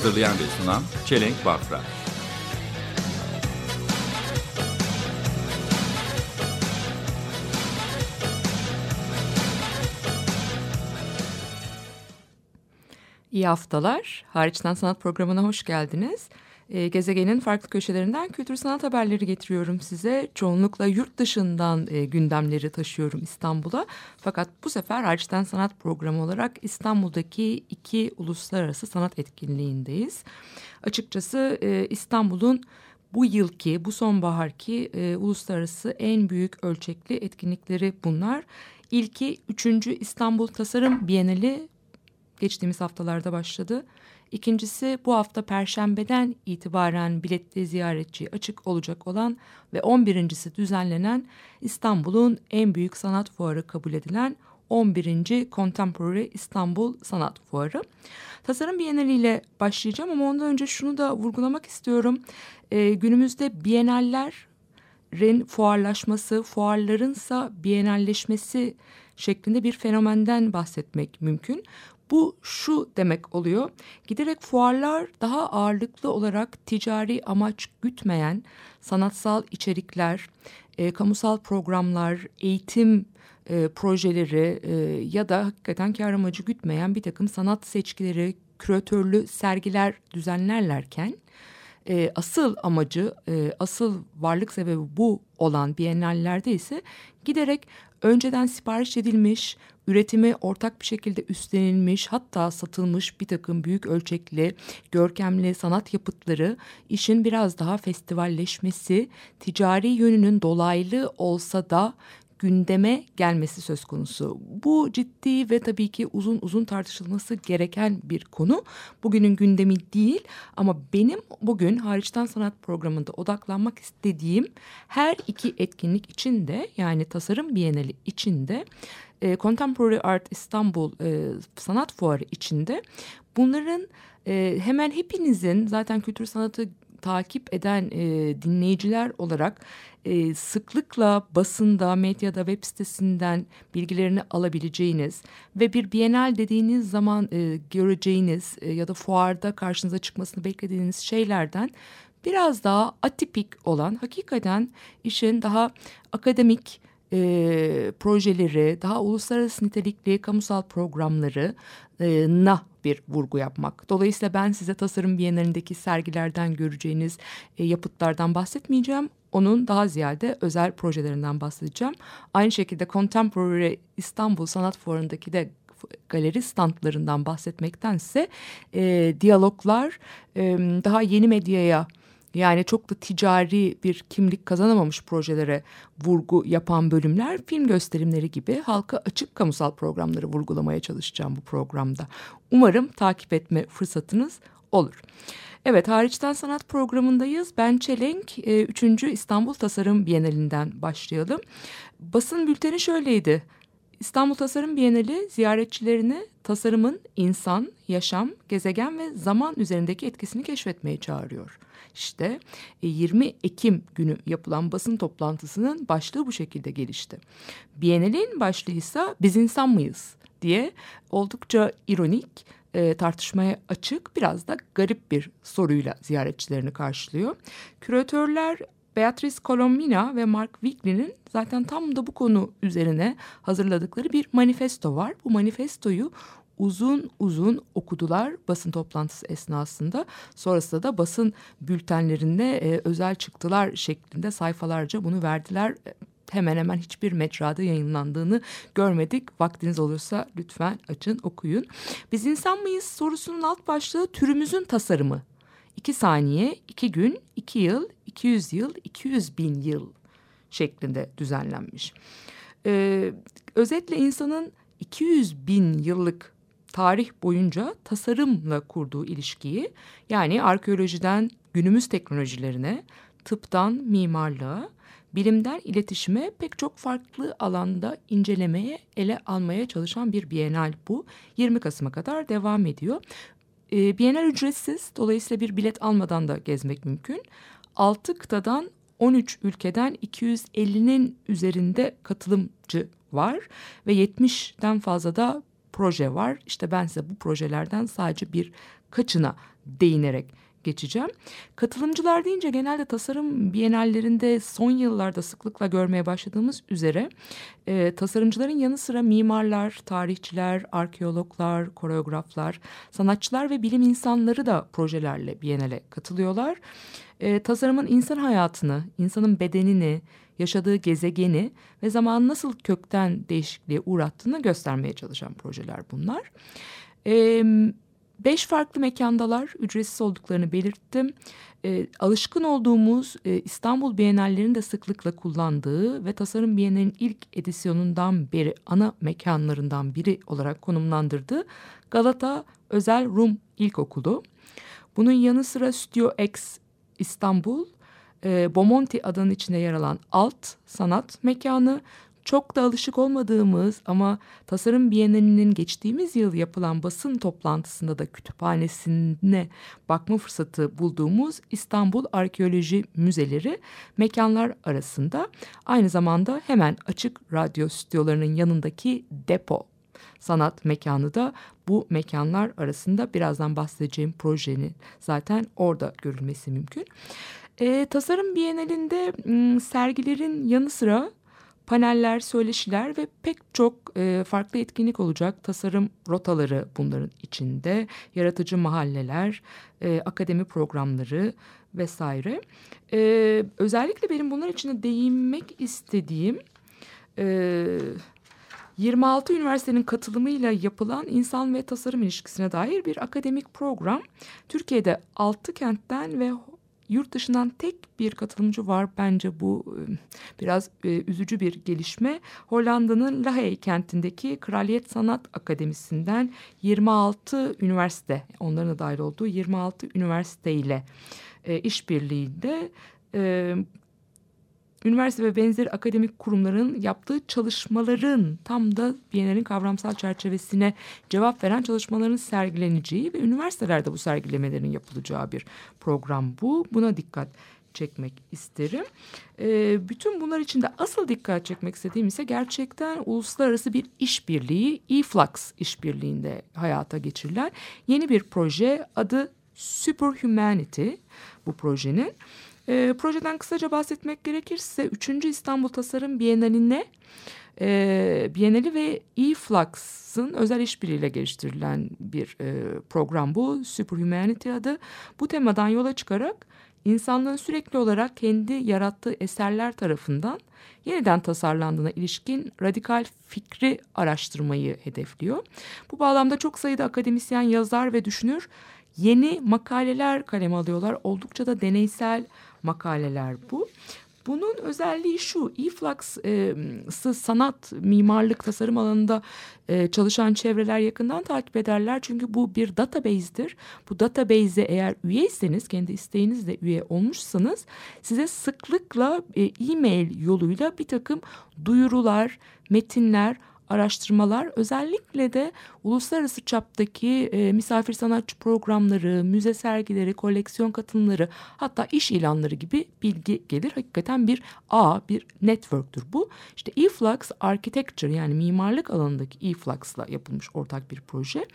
Hazırlayan ve sunan Çelenk Bafra. İyi haftalar. Hariçten Sanat programına hoş geldiniz. Ee, gezegenin farklı köşelerinden kültür sanat haberleri getiriyorum size. Çoğunlukla yurt dışından e, gündemleri taşıyorum İstanbul'a. Fakat bu sefer Hariçten Sanat programı olarak İstanbul'daki iki uluslararası sanat etkinliğindeyiz. Açıkçası e, İstanbul'un bu yılki, bu sonbaharki e, uluslararası en büyük ölçekli etkinlikleri bunlar. İlki 3. İstanbul Tasarım Bienali geçtiğimiz haftalarda başladı. İkincisi bu hafta Perşembe'den itibaren biletli ziyaretçi açık olacak olan ve 11.si düzenlenen İstanbul'un en büyük sanat fuarı kabul edilen 11. Contemporary İstanbul Sanat Fuarı. Tasarım Bienali ile başlayacağım ama ondan önce şunu da vurgulamak istiyorum. Ee, günümüzde bienallerin fuarlaşması, fuarlarınsa bienalleşmesi şeklinde bir fenomenden bahsetmek mümkün. Bu şu demek oluyor. Giderek fuarlar daha ağırlıklı olarak ticari amaç gütmeyen sanatsal içerikler, e, kamusal programlar, eğitim e, projeleri e, ya da hakikaten kar amacı gütmeyen bir takım sanat seçkileri, küratörlü sergiler düzenlerlerken e, asıl amacı, e, asıl varlık sebebi bu olan bienallerde ise giderek önceden sipariş edilmiş, üretimi ortak bir şekilde üstlenilmiş hatta satılmış bir takım büyük ölçekli, görkemli sanat yapıtları işin biraz daha festivalleşmesi, ticari yönünün dolaylı olsa da gündeme gelmesi söz konusu. Bu ciddi ve tabii ki uzun uzun tartışılması gereken bir konu. Bugünün gündemi değil ama benim bugün hariçten sanat programında odaklanmak istediğim her iki etkinlik içinde yani tasarım bienali içinde e, Contemporary Art İstanbul e, Sanat Fuarı içinde bunların e, hemen hepinizin zaten kültür sanatı takip eden e, dinleyiciler olarak e, sıklıkla basında, medyada, web sitesinden bilgilerini alabileceğiniz ve bir bienal dediğiniz zaman e, göreceğiniz e, ya da fuarda karşınıza çıkmasını beklediğiniz şeylerden biraz daha atipik olan, hakikaten işin daha akademik e, projeleri, daha uluslararası nitelikli kamusal programları na bir vurgu yapmak. Dolayısıyla ben size tasarım bienalindeki sergilerden göreceğiniz e, yapıtlardan bahsetmeyeceğim. Onun daha ziyade özel projelerinden bahsedeceğim. Aynı şekilde Contemporary İstanbul Sanat Fuarı'ndaki de galeri standlarından bahsetmektense e, diyaloglar e, daha yeni medyaya yani çok da ticari bir kimlik kazanamamış projelere vurgu yapan bölümler film gösterimleri gibi halka açık kamusal programları vurgulamaya çalışacağım bu programda. Umarım takip etme fırsatınız olur. Evet hariçten sanat programındayız. Ben Çelenk 3. İstanbul Tasarım Bienalinden başlayalım. Basın bülteni şöyleydi. İstanbul Tasarım Bienali ziyaretçilerini tasarımın insan, yaşam, gezegen ve zaman üzerindeki etkisini keşfetmeye çağırıyor. İşte 20 Ekim günü yapılan basın toplantısının başlığı bu şekilde gelişti. Bienalin başlığı ise biz insan mıyız diye oldukça ironik e, tartışmaya açık biraz da garip bir soruyla ziyaretçilerini karşılıyor. Küratörler Beatrice Colombina ve Mark Wigley'nin zaten tam da bu konu üzerine hazırladıkları bir manifesto var. Bu manifestoyu uzun uzun okudular basın toplantısı esnasında. Sonrasında da basın bültenlerinde e, özel çıktılar şeklinde sayfalarca bunu verdiler. Hemen hemen hiçbir mecrada yayınlandığını görmedik. Vaktiniz olursa lütfen açın okuyun. Biz insan mıyız sorusunun alt başlığı türümüzün tasarımı. İki saniye, iki gün, iki yıl, 200 yıl, 200 bin yıl şeklinde düzenlenmiş. Ee, özetle insanın 200 bin yıllık tarih boyunca tasarımla kurduğu ilişkiyi yani arkeolojiden günümüz teknolojilerine, tıptan mimarlığa, bilimden iletişime pek çok farklı alanda incelemeye, ele almaya çalışan bir bienal bu. 20 Kasım'a kadar devam ediyor. E, bienal ücretsiz, dolayısıyla bir bilet almadan da gezmek mümkün. 6 kıtadan 13 ülkeden 250'nin üzerinde katılımcı var ve 70'den fazla da proje var. İşte ben size bu projelerden sadece bir kaçına değinerek geçeceğim. Katılımcılar deyince genelde tasarım bienallerinde son yıllarda sıklıkla görmeye başladığımız üzere e, tasarımcıların yanı sıra mimarlar, tarihçiler, arkeologlar, koreograflar, sanatçılar ve bilim insanları da projelerle bienale katılıyorlar. E, tasarımın insan hayatını, insanın bedenini, yaşadığı gezegeni ve zamanı nasıl kökten değişikliğe uğrattığını göstermeye çalışan projeler bunlar. Evet. Beş farklı mekandalar ücretsiz olduklarını belirttim. E, alışkın olduğumuz e, İstanbul Bienallerinin de sıklıkla kullandığı ve Tasarım Bienalinin ilk edisyonundan beri ana mekanlarından biri olarak konumlandırdığı Galata Özel Rum İlkokulu. Bunun yanı sıra Studio X İstanbul, e, Bomonti adının içinde yer alan Alt Sanat Mekanı, çok da alışık olmadığımız ama Tasarım Bienalinin geçtiğimiz yıl yapılan basın toplantısında da kütüphanesine bakma fırsatı bulduğumuz İstanbul Arkeoloji Müzeleri mekanlar arasında aynı zamanda hemen açık radyo stüdyolarının yanındaki depo sanat mekanı da bu mekanlar arasında birazdan bahsedeceğim projenin zaten orada görülmesi mümkün. E, Tasarım Bienalinde sergilerin yanı sıra paneller, söyleşiler ve pek çok e, farklı etkinlik olacak. Tasarım rotaları bunların içinde, yaratıcı mahalleler, e, akademi programları vesaire. E, özellikle benim bunlar içinde değinmek istediğim... E, 26 üniversitenin katılımıyla yapılan insan ve tasarım ilişkisine dair bir akademik program. Türkiye'de 6 kentten ve Yurt dışından tek bir katılımcı var bence bu ıı, biraz e, üzücü bir gelişme. Hollanda'nın Lahey kentindeki Kraliyet Sanat Akademisi'nden 26 üniversite onların da dahil olduğu 26 üniversite ile e, işbirliğinde üniversite ve benzeri akademik kurumların yaptığı çalışmaların tam da Biennale'nin kavramsal çerçevesine cevap veren çalışmaların sergileneceği ve üniversitelerde bu sergilemelerin yapılacağı bir program bu. Buna dikkat çekmek isterim. E, bütün bunlar içinde asıl dikkat çekmek istediğim ise gerçekten uluslararası bir işbirliği, e-flux işbirliğinde hayata geçirilen yeni bir proje adı Superhumanity bu projenin. E, projeden kısaca bahsetmek gerekirse 3. İstanbul Tasarım Bienali'ne e, Bienali ve e-Flux'ın özel işbirliğiyle geliştirilen bir e, program bu. Superhumanity adı. Bu temadan yola çıkarak insanlığın sürekli olarak kendi yarattığı eserler tarafından yeniden tasarlandığına ilişkin radikal fikri araştırmayı hedefliyor. Bu bağlamda çok sayıda akademisyen, yazar ve düşünür yeni makaleler kaleme alıyorlar. Oldukça da deneysel makaleler bu. Bunun özelliği şu, e-flux e, sanat, mimarlık, tasarım alanında e, çalışan çevreler yakından takip ederler. Çünkü bu bir database'dir. Bu database'e eğer üyeyseniz, kendi isteğinizle üye olmuşsanız size sıklıkla e, e-mail yoluyla bir takım duyurular, metinler, araştırmalar özellikle de uluslararası çaptaki e, misafir sanatçı programları, müze sergileri, koleksiyon katılımları hatta iş ilanları gibi bilgi gelir. Hakikaten bir ağ, bir network'tür bu. İşte eFlux Architecture yani mimarlık alanındaki eFlux'la yapılmış ortak bir proje.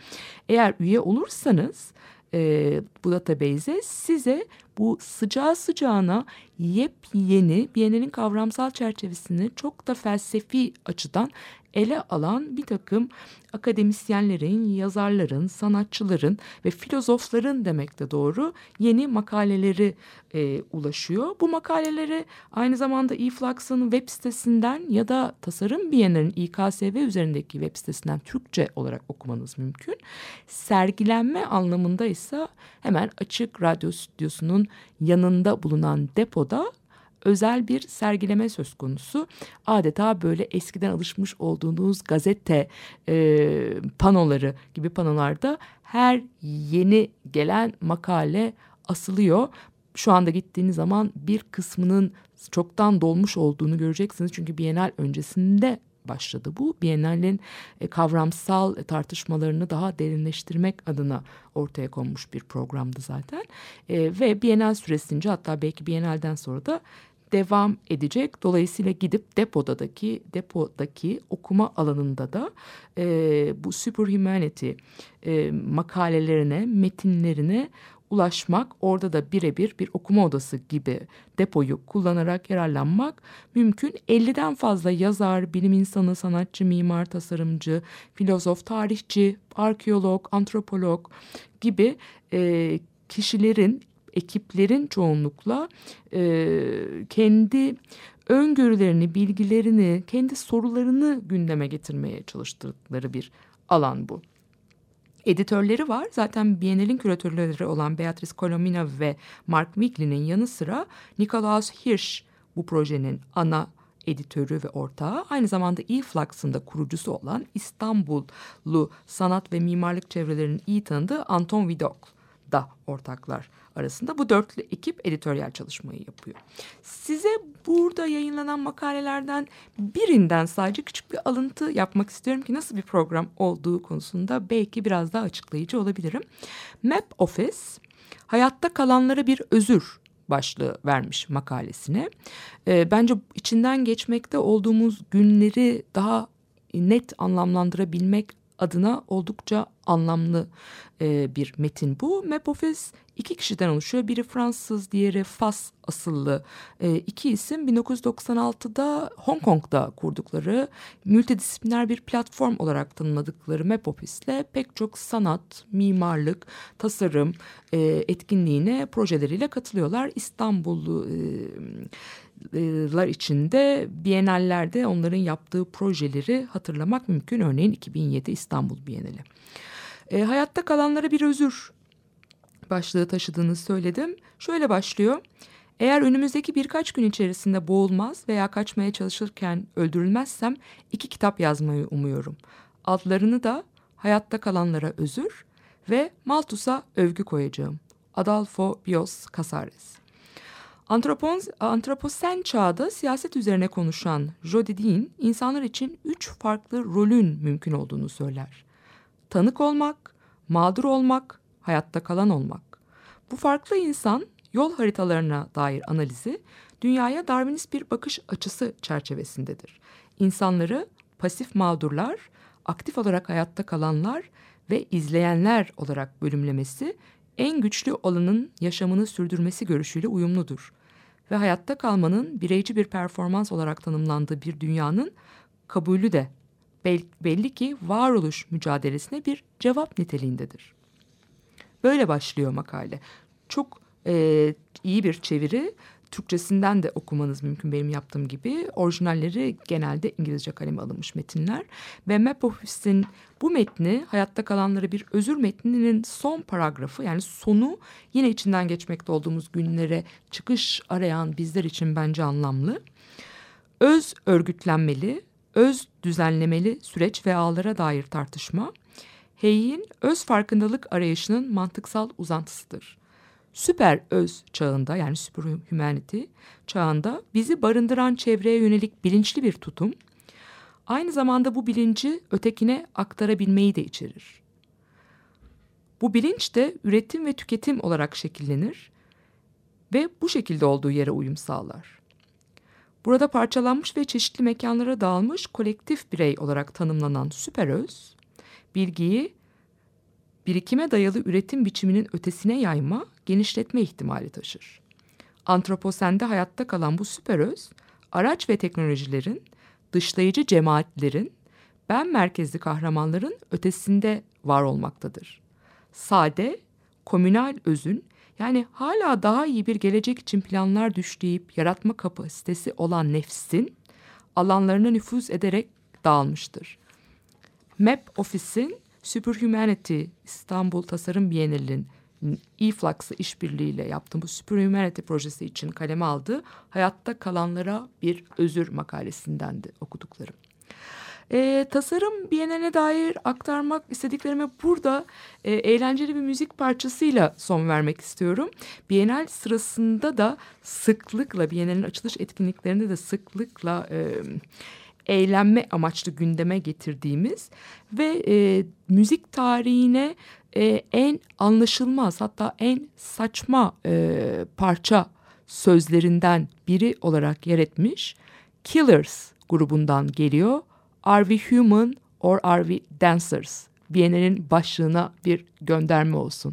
Eğer üye olursanız e, bu database'e size bu sıcağı sıcağına yepyeni Biennale'nin kavramsal çerçevesini çok da felsefi açıdan ele alan bir takım akademisyenlerin, yazarların, sanatçıların ve filozofların demek de doğru yeni makaleleri e, ulaşıyor. Bu makaleleri aynı zamanda eFlux'ın web sitesinden ya da Tasarım Bienalinin İKSV üzerindeki web sitesinden Türkçe olarak okumanız mümkün. Sergilenme anlamında ise hemen Açık Radyo Stüdyosu'nun yanında bulunan depoda özel bir sergileme söz konusu. Adeta böyle eskiden alışmış olduğunuz gazete e, panoları gibi panolarda her yeni gelen makale asılıyor. Şu anda gittiğiniz zaman bir kısmının çoktan dolmuş olduğunu göreceksiniz. Çünkü Bienal öncesinde başladı bu. Bienal'in e, kavramsal tartışmalarını daha derinleştirmek adına ortaya konmuş bir programdı zaten. E, ve Bienal süresince hatta belki Bienal'den sonra da devam edecek. Dolayısıyla gidip depodadaki depodaki okuma alanında da e, bu superhumanity e, makalelerine, metinlerine ulaşmak, orada da birebir bir okuma odası gibi depoyu kullanarak yararlanmak mümkün. 50'den fazla yazar, bilim insanı, sanatçı, mimar, tasarımcı, filozof, tarihçi, arkeolog, antropolog gibi e, kişilerin, ekiplerin çoğunlukla e, kendi öngörülerini, bilgilerini, kendi sorularını gündeme getirmeye çalıştıkları bir alan bu editörleri var. Zaten Biennale'in küratörleri olan Beatrice Colomina ve Mark Wigley'nin yanı sıra Nikolaus Hirsch bu projenin ana editörü ve ortağı. Aynı zamanda E-Flux'ın da kurucusu olan İstanbullu sanat ve mimarlık çevrelerinin iyi tanıdığı Anton Vidok da ortaklar arasında. Bu dörtlü ekip editoryal çalışmayı yapıyor. Size burada yayınlanan makalelerden birinden sadece küçük bir alıntı yapmak istiyorum ki nasıl bir program olduğu konusunda belki biraz daha açıklayıcı olabilirim. Map Office hayatta kalanlara bir özür başlığı vermiş makalesine. E, bence içinden geçmekte olduğumuz günleri daha net anlamlandırabilmek adına oldukça anlamlı e, bir metin bu. Office iki kişiden oluşuyor. Biri Fransız, diğeri Fas asıllı e, iki isim 1996'da Hong Kong'da kurdukları multidisipliner bir platform olarak tanımladıkları Map Office'le pek çok sanat, mimarlık, tasarım e, etkinliğine projeleriyle katılıyorlar. İstanbullu e, lar içinde Bienallerde onların yaptığı projeleri hatırlamak mümkün. Örneğin 2007 İstanbul Bienali. E, hayatta kalanlara bir özür başlığı taşıdığını söyledim. Şöyle başlıyor. Eğer önümüzdeki birkaç gün içerisinde boğulmaz veya kaçmaya çalışırken öldürülmezsem iki kitap yazmayı umuyorum. Adlarını da Hayatta Kalanlara Özür ve Malthus'a övgü koyacağım. Adolfo Bios Casares. Antropon, antroposen çağda siyaset üzerine konuşan Jody Dean, insanlar için üç farklı rolün mümkün olduğunu söyler. Tanık olmak, mağdur olmak, hayatta kalan olmak. Bu farklı insan yol haritalarına dair analizi dünyaya Darwinist bir bakış açısı çerçevesindedir. İnsanları pasif mağdurlar, aktif olarak hayatta kalanlar ve izleyenler olarak bölümlemesi en güçlü olanın yaşamını sürdürmesi görüşüyle uyumludur. Ve hayatta kalmanın bireyci bir performans olarak tanımlandığı bir dünyanın kabulü de belli ki varoluş mücadelesine bir cevap niteliğindedir. Böyle başlıyor makale. Çok e, iyi bir çeviri. Türkçesinden de okumanız mümkün benim yaptığım gibi. Orijinalleri genelde İngilizce kaleme alınmış metinler. Ve Map Office'in bu metni hayatta kalanlara bir özür metninin son paragrafı yani sonu yine içinden geçmekte olduğumuz günlere çıkış arayan bizler için bence anlamlı. Öz örgütlenmeli, öz düzenlemeli süreç ve ağlara dair tartışma, Hey'in öz farkındalık arayışının mantıksal uzantısıdır. Süper öz çağında yani superhumanity çağında bizi barındıran çevreye yönelik bilinçli bir tutum, aynı zamanda bu bilinci ötekine aktarabilmeyi de içerir. Bu bilinç de üretim ve tüketim olarak şekillenir ve bu şekilde olduğu yere uyum sağlar. Burada parçalanmış ve çeşitli mekanlara dağılmış kolektif birey olarak tanımlanan süperöz, bilgiyi birikime dayalı üretim biçiminin ötesine yayma, genişletme ihtimali taşır. Antroposende hayatta kalan bu süperöz, araç ve teknolojilerin, dışlayıcı cemaatlerin, ben merkezli kahramanların ötesinde var olmaktadır. Sade, komünal özün yani hala daha iyi bir gelecek için planlar düşleyip yaratma kapasitesi olan nefsin alanlarına nüfuz ederek dağılmıştır. Map Office'in Superhumanity İstanbul Tasarım Bienali'nin E-Flux'la işbirliğiyle yaptığım bu Superhumanity projesi için kaleme aldığı Hayatta Kalanlara Bir Özür makalesinden de okuduklarım. E, tasarım Biennale dair aktarmak istediklerime burada e, eğlenceli bir müzik parçasıyla son vermek istiyorum. Bienal sırasında da sıklıkla Biennale'nin açılış etkinliklerinde de sıklıkla e, eğlenme amaçlı gündeme getirdiğimiz ve e, müzik tarihine e, en anlaşılmaz hatta en saçma e, parça sözlerinden biri olarak yer etmiş Killers grubundan geliyor. Are we human or are we dancers? Biennale'nin başlığına bir gönderme olsun.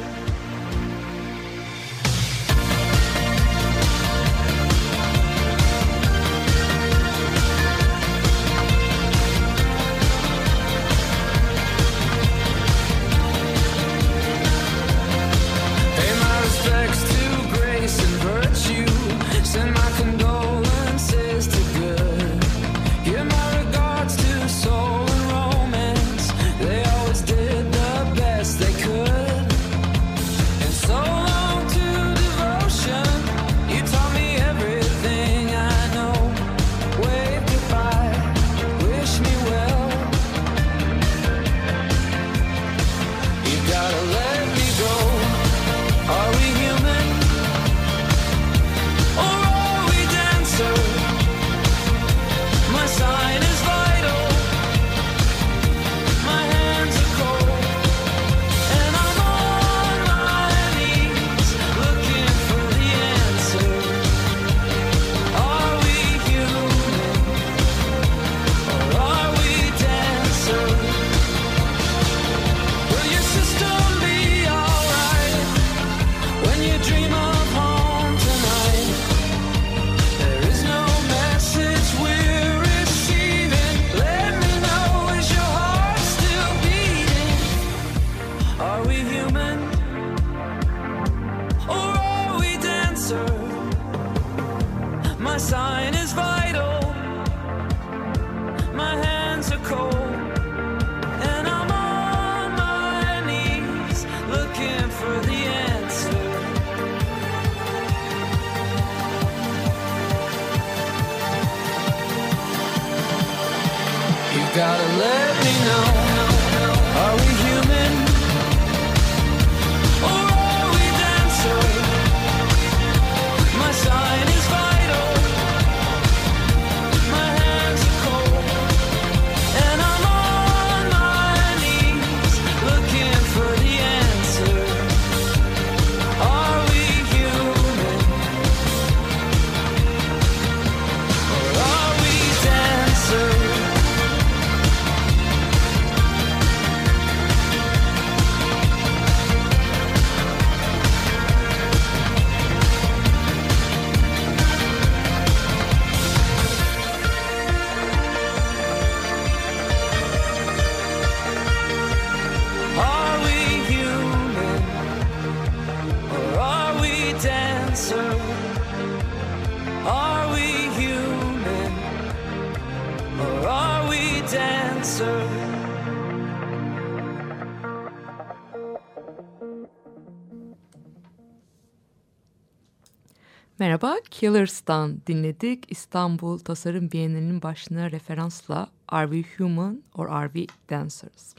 Merhaba, Killers'tan dinledik. İstanbul Tasarım Bienalinin başına referansla Are We Human or Are We Dancers?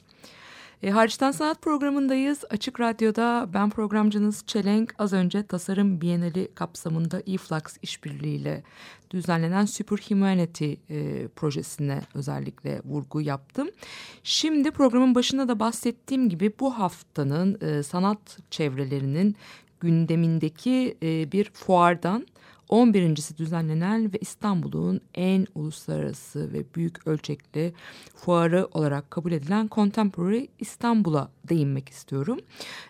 E, Hariçten Sanat programındayız. Açık Radyo'da ben programcınız Çelenk az önce Tasarım Bienali kapsamında eFlux işbirliğiyle düzenlenen Superhumanity e, projesine özellikle vurgu yaptım. Şimdi programın başında da bahsettiğim gibi bu haftanın e, sanat çevrelerinin gündemindeki e, bir fuardan 11.si düzenlenen ve İstanbul'un en uluslararası ve büyük ölçekli fuarı olarak kabul edilen Contemporary İstanbul'a değinmek istiyorum.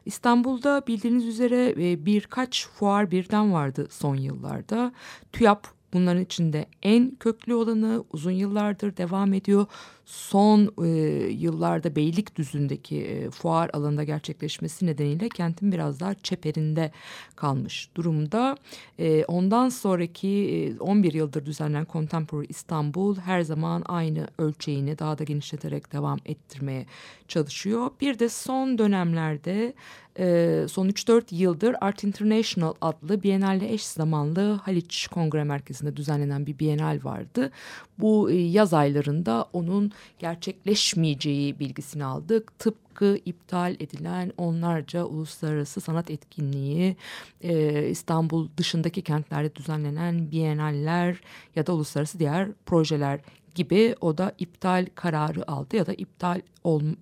İstanbul'da bildiğiniz üzere e, birkaç fuar birden vardı son yıllarda. TÜYAP bunların içinde en köklü olanı uzun yıllardır devam ediyor son e, yıllarda Beylikdüzü'ndeki e, fuar alanında gerçekleşmesi nedeniyle kentin biraz daha çeperinde kalmış durumda. E, ondan sonraki e, 11 yıldır düzenlenen Contemporary İstanbul her zaman aynı ölçeğini daha da genişleterek devam ettirmeye çalışıyor. Bir de son dönemlerde e, son 3-4 yıldır Art International adlı Biennale eş zamanlı Haliç Kongre Merkezi'nde düzenlenen bir Biennale vardı. Bu e, yaz aylarında onun gerçekleşmeyeceği bilgisini aldık. Tıpkı iptal edilen onlarca uluslararası sanat etkinliği, e, İstanbul dışındaki kentlerde düzenlenen bienaller ya da uluslararası diğer projeler gibi o da iptal kararı aldı ya da iptal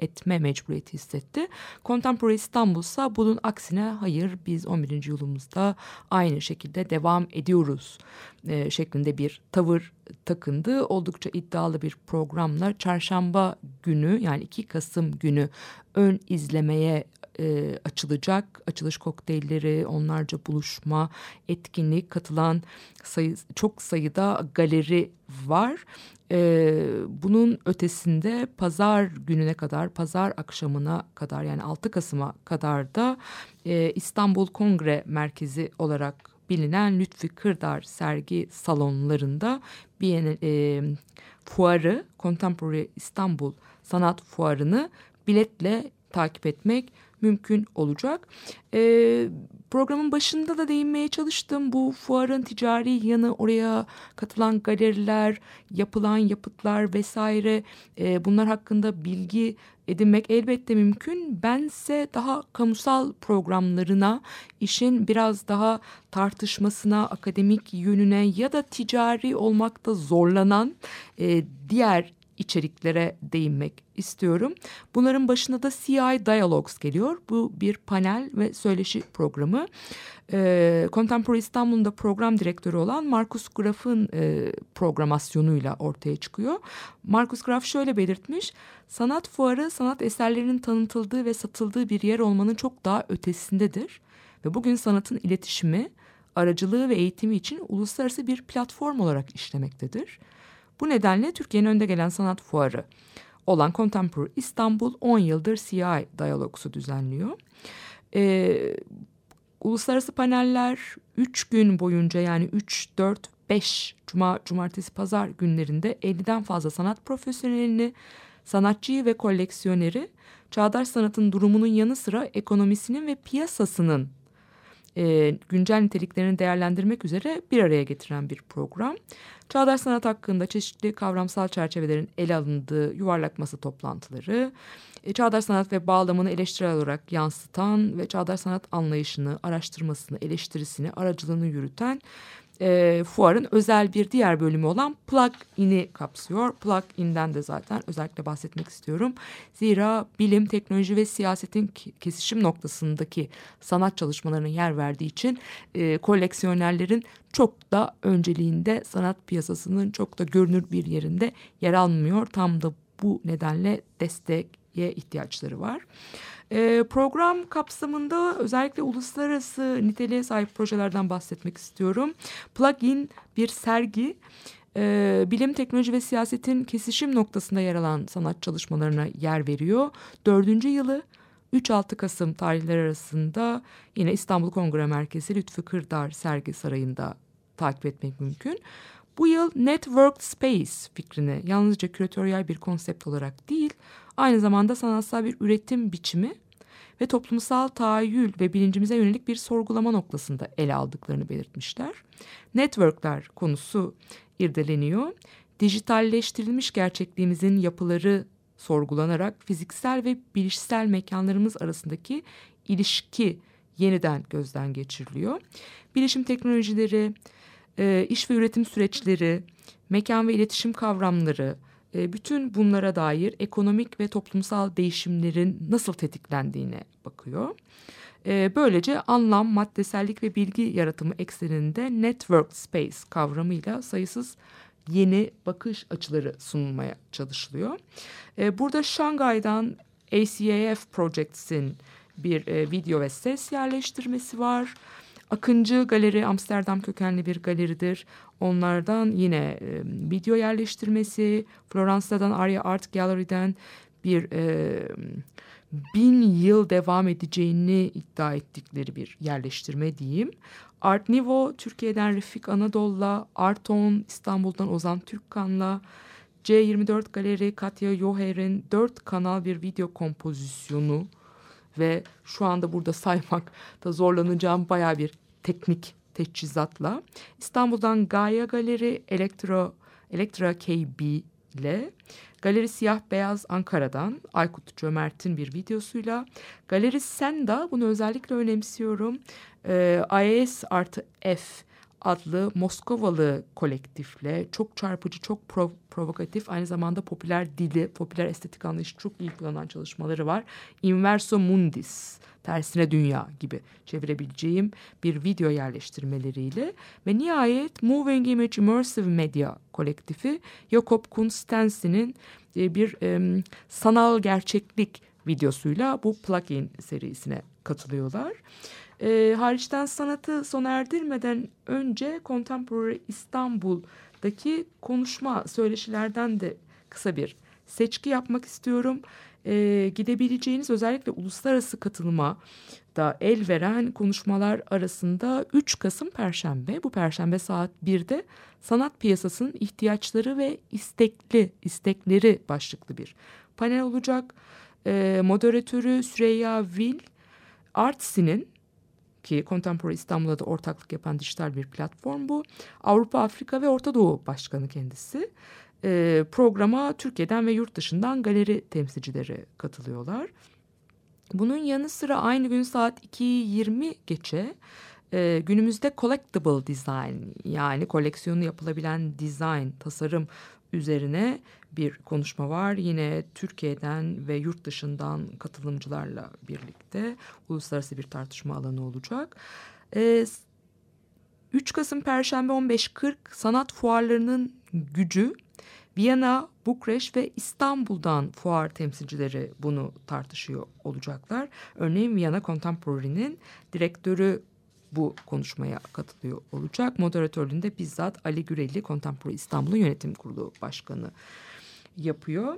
etme mecburiyeti hissetti. Contemporary İstanbul ise bunun aksine hayır biz 11. yılımızda aynı şekilde devam ediyoruz e, şeklinde bir tavır takındı. Oldukça iddialı bir programla çarşamba günü yani 2 Kasım günü ön izlemeye e, açılacak. Açılış kokteylleri, onlarca buluşma, etkinlik, katılan sayı, çok sayıda galeri var. Ee, bunun ötesinde pazar gününe kadar, pazar akşamına kadar yani 6 Kasım'a kadar da e, İstanbul Kongre Merkezi olarak bilinen Lütfi Kırdar sergi salonlarında bir e, fuarı, Contemporary İstanbul Sanat Fuarı'nı biletle takip etmek mümkün olacak. E, programın başında da değinmeye çalıştım. Bu fuarın ticari yanı oraya katılan galeriler, yapılan yapıtlar vesaire e, bunlar hakkında bilgi edinmek elbette mümkün. Bense daha kamusal programlarına, işin biraz daha tartışmasına, akademik yönüne ya da ticari olmakta zorlanan e, diğer içeriklere değinmek istiyorum. Bunların başında da CI Dialogues geliyor. Bu bir panel ve söyleşi programı. E, Contemporary İstanbul'un da program direktörü olan Markus Graf'ın e, programasyonuyla ortaya çıkıyor. Markus Graf şöyle belirtmiş. Sanat fuarı sanat eserlerinin tanıtıldığı ve satıldığı bir yer olmanın çok daha ötesindedir. Ve bugün sanatın iletişimi, aracılığı ve eğitimi için uluslararası bir platform olarak işlemektedir. Bu nedenle Türkiye'nin önde gelen sanat fuarı olan Contemporary İstanbul 10 yıldır CI Dialogs'u düzenliyor. Ee, uluslararası paneller 3 gün boyunca yani 3, 4, 5 Cuma, Cumartesi, Pazar günlerinde 50'den fazla sanat profesyonelini, sanatçıyı ve koleksiyoneri çağdaş sanatın durumunun yanı sıra ekonomisinin ve piyasasının e, güncel niteliklerini değerlendirmek üzere bir araya getiren bir program. Çağdaş sanat hakkında çeşitli kavramsal çerçevelerin ele alındığı yuvarlak masa toplantıları, e, çağdaş sanat ve bağlamını eleştirel olarak yansıtan ve çağdaş sanat anlayışını, araştırmasını, eleştirisini, aracılığını yürüten e, fuarın özel bir diğer bölümü olan plug-in'i kapsıyor. Plug-in'den de zaten özellikle bahsetmek istiyorum. Zira bilim, teknoloji ve siyasetin kesişim noktasındaki sanat çalışmalarına yer verdiği için e, koleksiyonerlerin çok da önceliğinde sanat piyasasının çok da görünür bir yerinde yer almıyor. Tam da bu nedenle desteğe ihtiyaçları var. E, program kapsamında özellikle uluslararası niteliğe sahip projelerden bahsetmek istiyorum. Plugin bir sergi. E, bilim, teknoloji ve siyasetin kesişim noktasında yer alan sanat çalışmalarına yer veriyor. Dördüncü yılı 3-6 Kasım tarihleri arasında yine İstanbul Kongre Merkezi Lütfü Kırdar Sergi Sarayı'nda takip etmek mümkün. Bu yıl Networked Space fikrini yalnızca küratöryel bir konsept olarak değil, aynı zamanda sanatsal bir üretim biçimi ve toplumsal tahayyül ve bilincimize yönelik bir sorgulama noktasında ele aldıklarını belirtmişler. Networkler konusu irdeleniyor. Dijitalleştirilmiş gerçekliğimizin yapıları sorgulanarak fiziksel ve bilişsel mekanlarımız arasındaki ilişki yeniden gözden geçiriliyor. Bilişim teknolojileri, e, iş ve üretim süreçleri, mekan ve iletişim kavramları, bütün bunlara dair ekonomik ve toplumsal değişimlerin nasıl tetiklendiğine bakıyor. E, böylece anlam, maddesellik ve bilgi yaratımı ekseninde network space kavramıyla sayısız yeni bakış açıları sunulmaya çalışılıyor. E, burada Şangay'dan ACAF Projects'in bir e, video ve ses yerleştirmesi var. Akıncı Galeri Amsterdam kökenli bir galeridir. Onlardan yine e, video yerleştirmesi, Floransa'dan Arya Art Gallery'den bir e, bin yıl devam edeceğini iddia ettikleri bir yerleştirme diyeyim. Art Nivo Türkiye'den Refik Anadolu'la, Arton İstanbul'dan Ozan Türkkan'la, C24 Galeri Katya Yoher'in dört kanal bir video kompozisyonu ve şu anda burada saymakta zorlanacağım baya bir teknik teçhizatla İstanbul'dan Gaia Galeri Elektro Elektra KB ile Galeri Siyah Beyaz Ankara'dan Aykut Cömert'in bir videosuyla Galeri Senda bunu özellikle önemsiyorum. Ee, IAS artı F adlı Moskovalı kolektifle çok çarpıcı, çok prov provokatif, aynı zamanda popüler dili, popüler estetik anlayışı çok iyi kullanan çalışmaları var. Inverso Mundis, tersine dünya gibi çevirebileceğim bir video yerleştirmeleriyle ve nihayet Moving Image Immersive Media kolektifi Jakob Kunstensi'nin e, bir e, sanal gerçeklik videosuyla bu plugin serisine katılıyorlar. E, hariçten sanatı sona erdirmeden önce Contemporary İstanbul'daki konuşma söyleşilerden de kısa bir seçki yapmak istiyorum. E, gidebileceğiniz özellikle uluslararası katılıma da el veren konuşmalar arasında 3 Kasım Perşembe bu Perşembe saat 1'de sanat piyasasının ihtiyaçları ve istekli istekleri başlıklı bir panel olacak. E, moderatörü Süreyya Vil Artsi'nin ki Contemporary İstanbul'da da ortaklık yapan dijital bir platform bu. Avrupa, Afrika ve Orta Doğu Başkanı kendisi. E, programa Türkiye'den ve yurt dışından galeri temsilcileri katılıyorlar. Bunun yanı sıra aynı gün saat 2.20 geçe e, günümüzde collectible design yani koleksiyonu yapılabilen design, tasarım üzerine bir konuşma var. Yine Türkiye'den ve yurt dışından katılımcılarla birlikte uluslararası bir tartışma alanı olacak. E, 3 Kasım Perşembe 15.40 sanat fuarlarının gücü Viyana, Bukreş ve İstanbul'dan fuar temsilcileri bunu tartışıyor olacaklar. Örneğin Viyana Contemporary'nin direktörü bu konuşmaya katılıyor olacak. Moderatörlüğünde bizzat Ali Güreli Contemporary İstanbul'un yönetim kurulu başkanı yapıyor.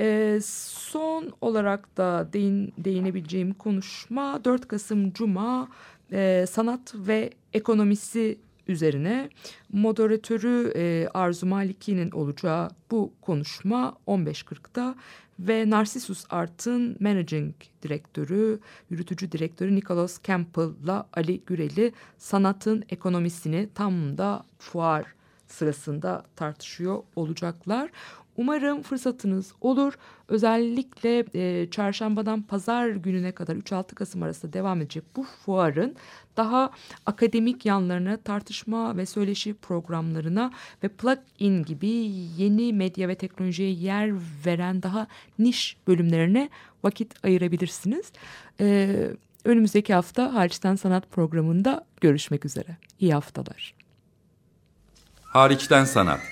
E, son olarak da değin, değinebileceğim konuşma 4 Kasım Cuma e, sanat ve ekonomisi üzerine moderatörü e, Arzu Maliki'nin olacağı bu konuşma 15.40'da ve Narcissus Art'ın managing direktörü, yürütücü direktörü Nicholas Campbell'la Ali Güreli sanatın ekonomisini tam da fuar sırasında tartışıyor olacaklar. Umarım fırsatınız olur. Özellikle e, çarşambadan pazar gününe kadar 3-6 Kasım arasında devam edecek bu fuarın daha akademik yanlarına, tartışma ve söyleşi programlarına ve plug-in gibi yeni medya ve teknolojiye yer veren daha niş bölümlerine vakit ayırabilirsiniz. E, önümüzdeki hafta Hariçten Sanat programında görüşmek üzere. İyi haftalar. Hariçten Sanat